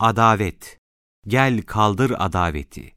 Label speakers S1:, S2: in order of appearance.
S1: Adavet. Gel kaldır adaveti.